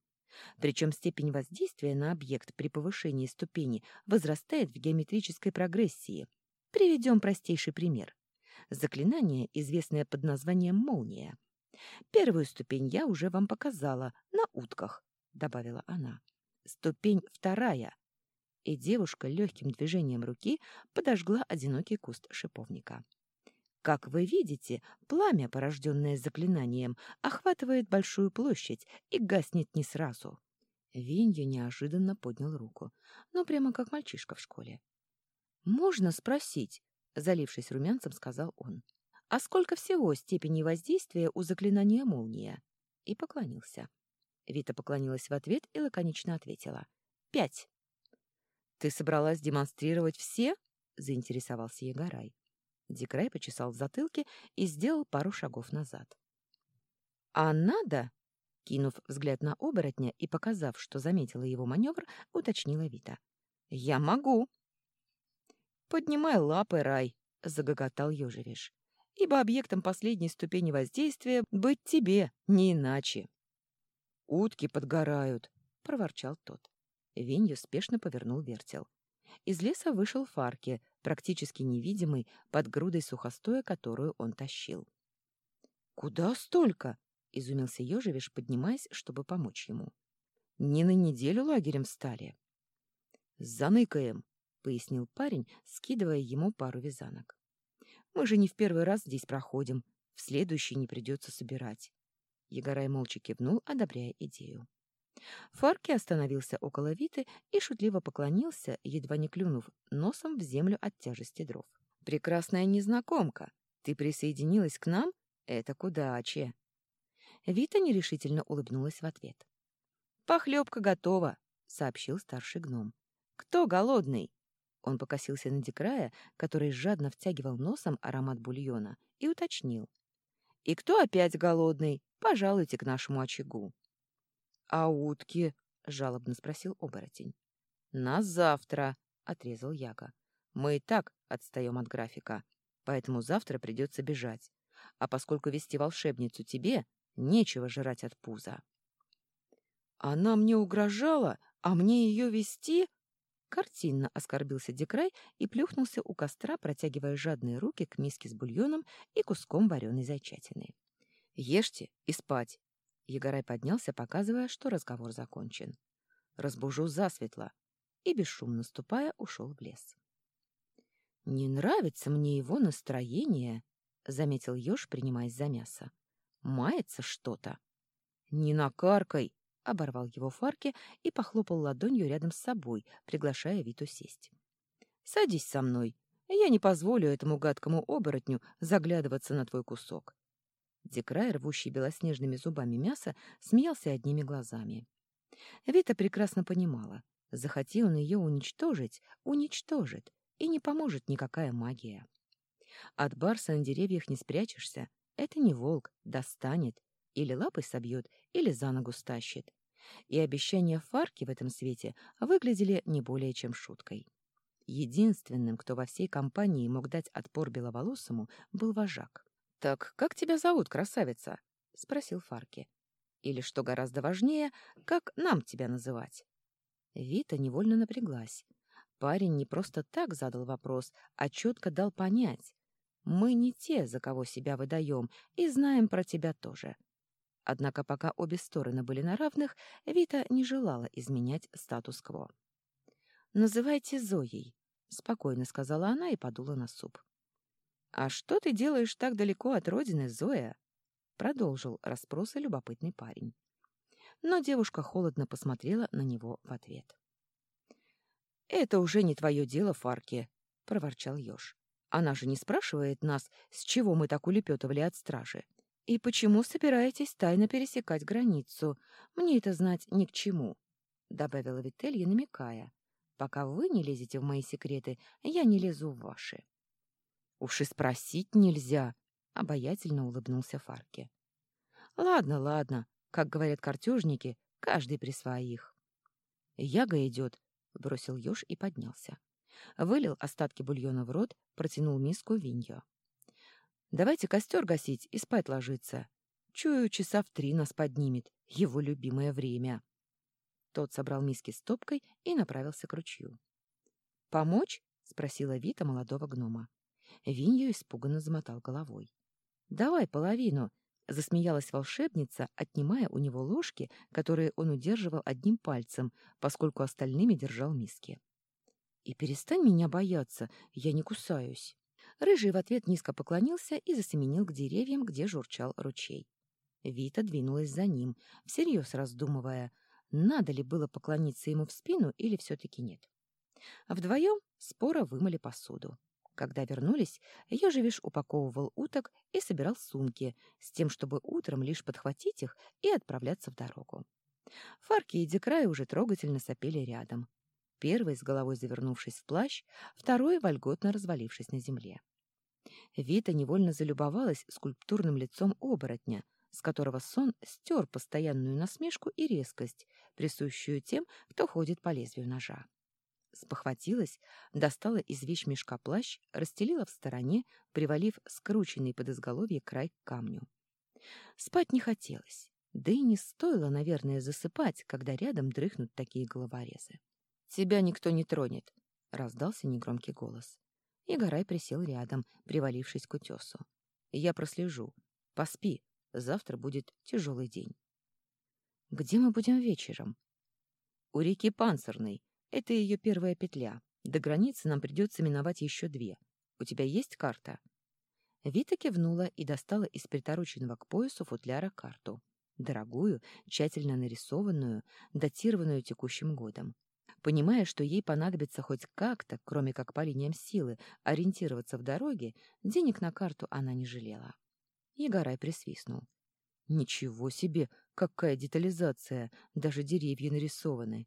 Причем степень воздействия на объект при повышении ступени возрастает в геометрической прогрессии. Приведем простейший пример. Заклинание, известное под названием «молния». Первую ступень я уже вам показала, на утках, — добавила она. Ступень вторая. И девушка легким движением руки подожгла одинокий куст шиповника. Как вы видите, пламя, порожденное заклинанием, охватывает большую площадь и гаснет не сразу. Винью неожиданно поднял руку, но прямо как мальчишка в школе. «Можно спросить?» — залившись румянцем, сказал он. «А сколько всего степеней воздействия у заклинания молния?» И поклонился. Вита поклонилась в ответ и лаконично ответила. «Пять». «Ты собралась демонстрировать все?» — заинтересовался Егорай. Дикрай почесал в затылке и сделал пару шагов назад. «А надо?» — кинув взгляд на оборотня и показав, что заметила его маневр, уточнила Вита. «Я могу!» «Поднимай лапы, Рай!» — загоготал Ёжевиш. «Ибо объектом последней ступени воздействия быть тебе, не иначе!» «Утки подгорают!» — проворчал тот. Венью спешно повернул вертел. Из леса вышел Фарки, практически невидимый под грудой сухостоя, которую он тащил. «Куда столько?» — изумился Ёжевиш, поднимаясь, чтобы помочь ему. «Не на неделю лагерем стали». «Заныкаем», — пояснил парень, скидывая ему пару вязанок. «Мы же не в первый раз здесь проходим. В следующий не придется собирать». Егорай молча кивнул, одобряя идею. Фарки остановился около Виты и шутливо поклонился, едва не клюнув носом в землю от тяжести дров. «Прекрасная незнакомка! Ты присоединилась к нам? Это к удаче!» Вита нерешительно улыбнулась в ответ. «Похлебка готова!» — сообщил старший гном. «Кто голодный?» Он покосился на Декрая, который жадно втягивал носом аромат бульона, и уточнил. «И кто опять голодный? Пожалуйте к нашему очагу». «А утки?» — жалобно спросил оборотень. «Нас завтра», — отрезал Яга. «Мы и так отстаем от графика, поэтому завтра придется бежать. А поскольку вести волшебницу тебе, нечего жрать от пуза». «Она мне угрожала, а мне ее вести?» Картинно оскорбился Декрай и плюхнулся у костра, протягивая жадные руки к миске с бульоном и куском вареной зайчатины. «Ешьте и спать. Егорай поднялся, показывая, что разговор закончен. «Разбужу засветло!» И, бесшумно ступая, ушел в лес. «Не нравится мне его настроение», — заметил еж, принимаясь за мясо. «Мается что-то». «Не накаркай!» — оборвал его Фарки и похлопал ладонью рядом с собой, приглашая Виту сесть. «Садись со мной. Я не позволю этому гадкому оборотню заглядываться на твой кусок. Декрай, рвущий белоснежными зубами мясо, смеялся одними глазами. Вита прекрасно понимала, захоти он ее уничтожить, уничтожит, и не поможет никакая магия. От барса на деревьях не спрячешься, это не волк, достанет, или лапой собьет, или за ногу стащит. И обещания Фарки в этом свете выглядели не более чем шуткой. Единственным, кто во всей компании мог дать отпор беловолосому, был вожак. «Так как тебя зовут, красавица?» — спросил Фарки. «Или, что гораздо важнее, как нам тебя называть?» Вита невольно напряглась. Парень не просто так задал вопрос, а четко дал понять. «Мы не те, за кого себя выдаем, и знаем про тебя тоже». Однако пока обе стороны были на равных, Вита не желала изменять статус-кво. «Называйте Зоей», — спокойно сказала она и подула на суп. «А что ты делаешь так далеко от родины, Зоя?» — продолжил расспросы любопытный парень. Но девушка холодно посмотрела на него в ответ. «Это уже не твое дело, Фарки», — проворчал Ёж. «Она же не спрашивает нас, с чего мы так улепетывали от стражи. «И почему собираетесь тайно пересекать границу? Мне это знать ни к чему», — добавила Вителья, намекая. «Пока вы не лезете в мои секреты, я не лезу в ваши». «Уж и спросить нельзя», — обаятельно улыбнулся Фарки. «Ладно, ладно, как говорят картежники, каждый при своих». «Яга идет», — бросил еж и поднялся. Вылил остатки бульона в рот, протянул миску виньо. Давайте костер гасить и спать ложиться. Чую, часа в три нас поднимет. Его любимое время. Тот собрал миски с топкой и направился к ручью. «Помочь?» — спросила Вита молодого гнома. Винью испуганно замотал головой. «Давай половину!» — засмеялась волшебница, отнимая у него ложки, которые он удерживал одним пальцем, поскольку остальными держал миски. «И перестань меня бояться, я не кусаюсь». Рыжий в ответ низко поклонился и засеменил к деревьям, где журчал ручей. Вита двинулась за ним, всерьез раздумывая, надо ли было поклониться ему в спину или все-таки нет. Вдвоем споро вымыли посуду. Когда вернулись, Ежевиш упаковывал уток и собирал сумки, с тем, чтобы утром лишь подхватить их и отправляться в дорогу. Фарки и Декрай уже трогательно сопели рядом. Первый с головой завернувшись в плащ, второй вольготно развалившись на земле. Вита невольно залюбовалась скульптурным лицом оборотня, с которого сон стер постоянную насмешку и резкость, присущую тем, кто ходит по лезвию ножа. Спохватилась, достала из вещмешка плащ, расстелила в стороне, привалив скрученный под изголовье край к камню. Спать не хотелось, да и не стоило, наверное, засыпать, когда рядом дрыхнут такие головорезы. «Тебя никто не тронет», — раздался негромкий голос. Игорай присел рядом, привалившись к утесу. «Я прослежу. Поспи. Завтра будет тяжелый день». «Где мы будем вечером?» «У реки Панцирной. Это ее первая петля. До границы нам придется миновать еще две. У тебя есть карта?» Вита кивнула и достала из притороченного к поясу футляра карту. Дорогую, тщательно нарисованную, датированную текущим годом. Понимая, что ей понадобится хоть как-то, кроме как по линиям силы, ориентироваться в дороге, денег на карту она не жалела. Егорай присвистнул. «Ничего себе! Какая детализация! Даже деревья нарисованы!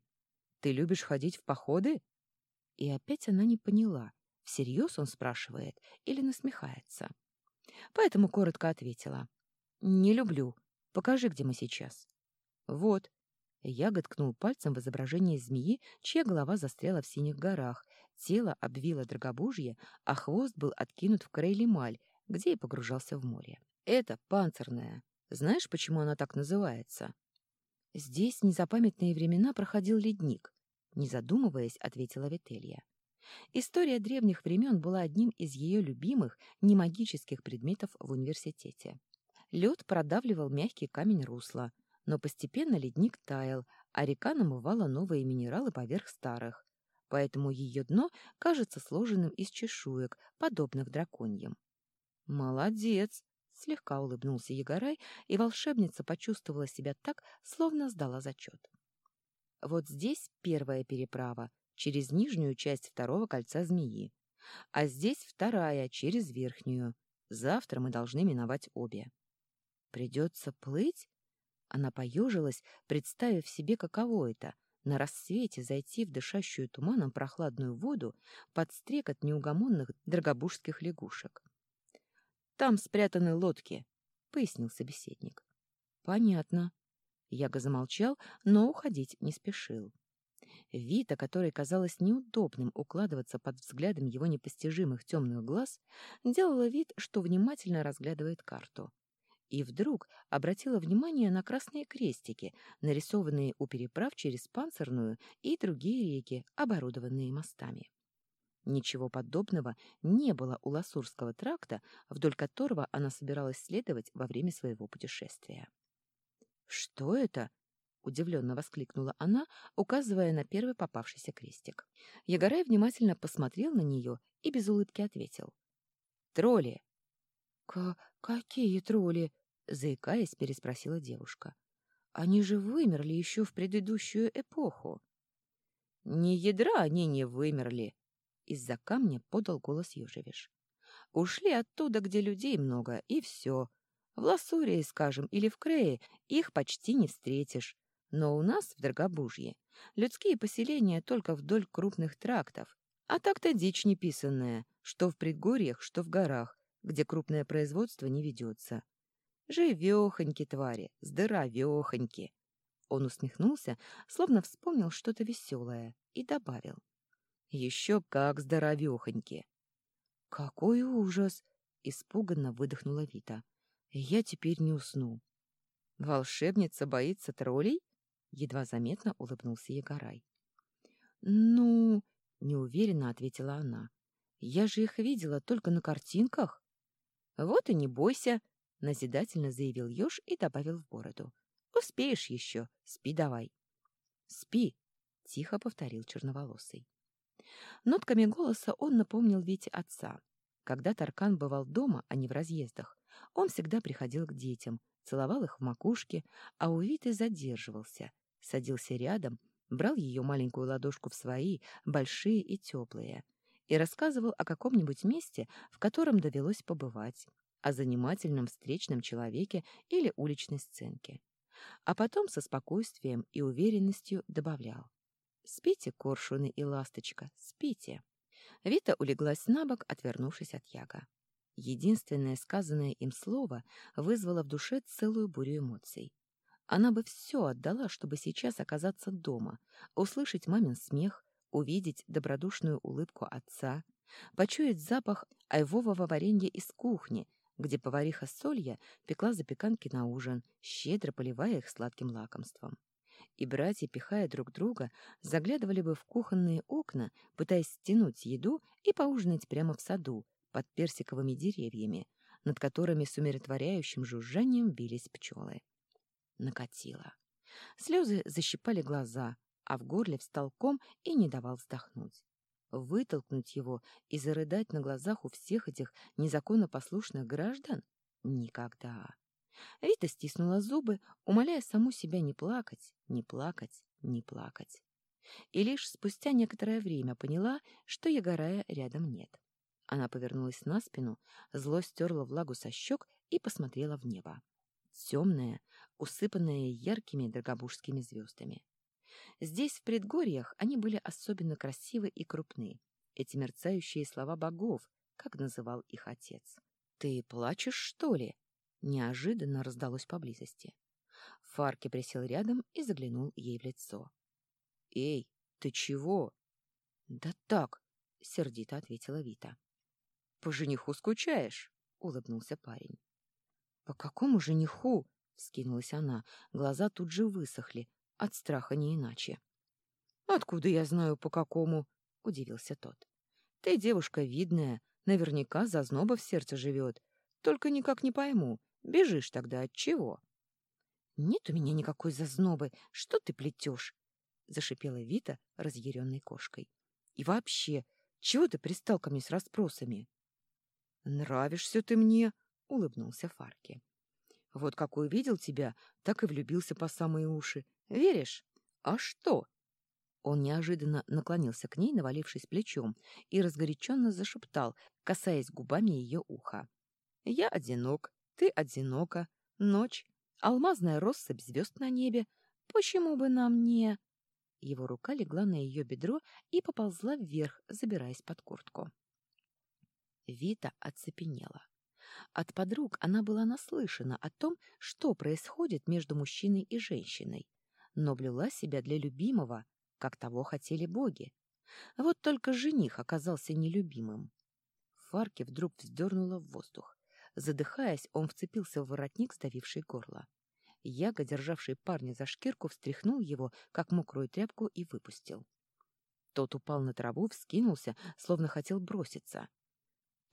Ты любишь ходить в походы?» И опять она не поняла, всерьез он спрашивает или насмехается. Поэтому коротко ответила. «Не люблю. Покажи, где мы сейчас». «Вот», Ягод ткнул пальцем в изображение змеи, чья голова застряла в синих горах, тело обвило драгобужье, а хвост был откинут в Крейлемаль, где и погружался в море. Это панцирная. Знаешь, почему она так называется? Здесь незапамятные времена проходил ледник. Не задумываясь, ответила Вителья. История древних времен была одним из ее любимых немагических предметов в университете. Лед продавливал мягкий камень русла, но постепенно ледник таял, а река намывала новые минералы поверх старых, поэтому ее дно кажется сложенным из чешуек, подобных драконьям. «Молодец!» — слегка улыбнулся Егорай, и волшебница почувствовала себя так, словно сдала зачет. Вот здесь первая переправа, через нижнюю часть второго кольца змеи, а здесь вторая, через верхнюю. Завтра мы должны миновать обе. Придется плыть? Она поежилась, представив себе, каково это — на рассвете зайти в дышащую туманом прохладную воду под стрекот неугомонных драгобужских лягушек. «Там спрятаны лодки», — пояснил собеседник. «Понятно». Яга замолчал, но уходить не спешил. Вита, который казалось неудобным укладываться под взглядом его непостижимых темных глаз, делала вид, что внимательно разглядывает карту и вдруг обратила внимание на красные крестики, нарисованные у переправ через Панцирную и другие реки, оборудованные мостами. Ничего подобного не было у Ласурского тракта, вдоль которого она собиралась следовать во время своего путешествия. «Что это?» — удивленно воскликнула она, указывая на первый попавшийся крестик. Ягорай внимательно посмотрел на нее и без улыбки ответил. «Тролли!» К «Какие тролли?» — заикаясь, переспросила девушка. «Они же вымерли еще в предыдущую эпоху». «Ни ядра они не вымерли!» — из-за камня подал голос Южевиш. «Ушли оттуда, где людей много, и все. В Лассурии, скажем, или в Крее их почти не встретишь. Но у нас, в Драгобужье, людские поселения только вдоль крупных трактов, а так-то дичь неписанная, что в предгорьях, что в горах, где крупное производство не ведется. Живехоньки, твари, здоровехоньки. Он усмехнулся, словно вспомнил что-то веселое, и добавил. Еще как здоровехоньки. Какой ужас! Испуганно выдохнула Вита. Я теперь не усну. Волшебница боится троллей? Едва заметно улыбнулся Егорай. Ну, неуверенно ответила она. Я же их видела только на картинках. Вот и не бойся, назидательно заявил Ёж и добавил в бороду. Успеешь еще, спи давай. Спи, тихо повторил черноволосый. Нотками голоса он напомнил Вите отца. Когда Таркан бывал дома, а не в разъездах, он всегда приходил к детям, целовал их в макушке, а у Виты задерживался, садился рядом, брал ее маленькую ладошку в свои, большие и теплые, и рассказывал о каком-нибудь месте, в котором довелось побывать, о занимательном встречном человеке или уличной сценке. А потом со спокойствием и уверенностью добавлял. «Спите, коршуны и ласточка, спите». Вита улеглась на бок, отвернувшись от Яга. Единственное сказанное им слово вызвало в душе целую бурю эмоций. Она бы все отдала, чтобы сейчас оказаться дома, услышать мамин смех, увидеть добродушную улыбку отца, почуять запах айвового варенья из кухни, где повариха Солья пекла запеканки на ужин, щедро поливая их сладким лакомством. И братья, пихая друг друга, заглядывали бы в кухонные окна, пытаясь стянуть еду и поужинать прямо в саду, под персиковыми деревьями, над которыми с умиротворяющим жужжанием бились пчелы. Накатило. Слезы защипали глаза, а в горле встал ком и не давал вздохнуть. Вытолкнуть его и зарыдать на глазах у всех этих незаконно послушных граждан? Никогда. Рита стиснула зубы, умоляя саму себя не плакать, не плакать, не плакать. И лишь спустя некоторое время поняла, что Ягорая рядом нет. Она повернулась на спину, зло стерла влагу со щек и посмотрела в небо. Темное, усыпанное яркими драгобужскими звездами. Здесь, в предгорьях, они были особенно красивы и крупны. Эти мерцающие слова богов, как называл их отец. «Ты плачешь, что ли?» Неожиданно раздалось поблизости. Фарки присел рядом и заглянул ей в лицо. «Эй, ты чего?» «Да так», — сердито ответила Вита. По жениху скучаешь? улыбнулся парень. По какому жениху? вскинулась она. Глаза тут же высохли, от страха не иначе. Откуда я знаю по какому? удивился тот. Ты девушка видная, наверняка зазноба в сердце живет. Только никак не пойму, бежишь тогда от чего? Нет у меня никакой зазнобы. Что ты плетешь? зашипела Вита разъяренной кошкой. И вообще, чего ты пристал ко мне с расспросами? «Нравишься ты мне», — улыбнулся Фарки. «Вот как увидел тебя, так и влюбился по самые уши. Веришь? А что?» Он неожиданно наклонился к ней, навалившись плечом, и разгоряченно зашептал, касаясь губами ее уха. «Я одинок, ты одинока, ночь, алмазная россыпь звезд на небе. Почему бы нам не...» Его рука легла на ее бедро и поползла вверх, забираясь под куртку. Вита оцепенела. От подруг она была наслышана о том, что происходит между мужчиной и женщиной, но блюла себя для любимого, как того хотели боги. Вот только жених оказался нелюбимым. Фарки вдруг вздернула в воздух. Задыхаясь, он вцепился в воротник, сдавивший горло. Яга, державший парня за шкирку, встряхнул его, как мокрую тряпку, и выпустил. Тот упал на траву, вскинулся, словно хотел броситься.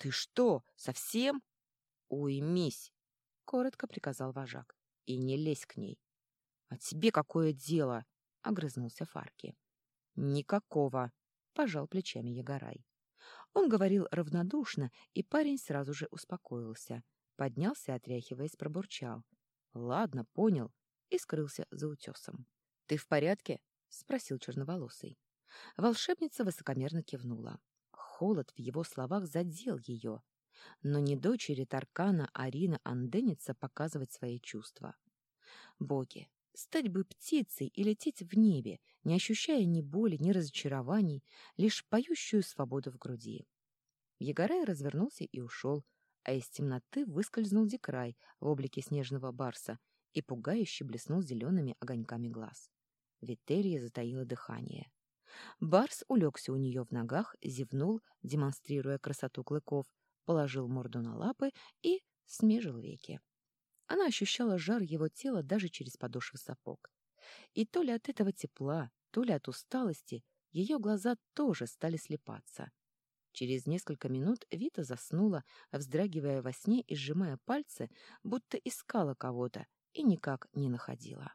«Ты что, совсем?» «Уймись!» — коротко приказал вожак. «И не лезь к ней!» «А тебе какое дело?» — огрызнулся Фарки. «Никакого!» — пожал плечами Ягорай. Он говорил равнодушно, и парень сразу же успокоился. Поднялся, отряхиваясь, пробурчал. «Ладно, понял», и скрылся за утесом. «Ты в порядке?» — спросил черноволосый. Волшебница высокомерно кивнула холод в его словах задел ее. Но не дочери Таркана Арина Анденица показывать свои чувства. Боги, стать бы птицей и лететь в небе, не ощущая ни боли, ни разочарований, лишь поющую свободу в груди. Егорай развернулся и ушел, а из темноты выскользнул Дикрай в облике снежного барса и пугающе блеснул зелеными огоньками глаз. Вителья затаила дыхание. Барс улегся у нее в ногах, зевнул, демонстрируя красоту клыков, положил морду на лапы и смежил веки. Она ощущала жар его тела даже через подошвы сапог. И то ли от этого тепла, то ли от усталости ее глаза тоже стали слепаться. Через несколько минут Вита заснула, вздрагивая во сне и сжимая пальцы, будто искала кого-то и никак не находила.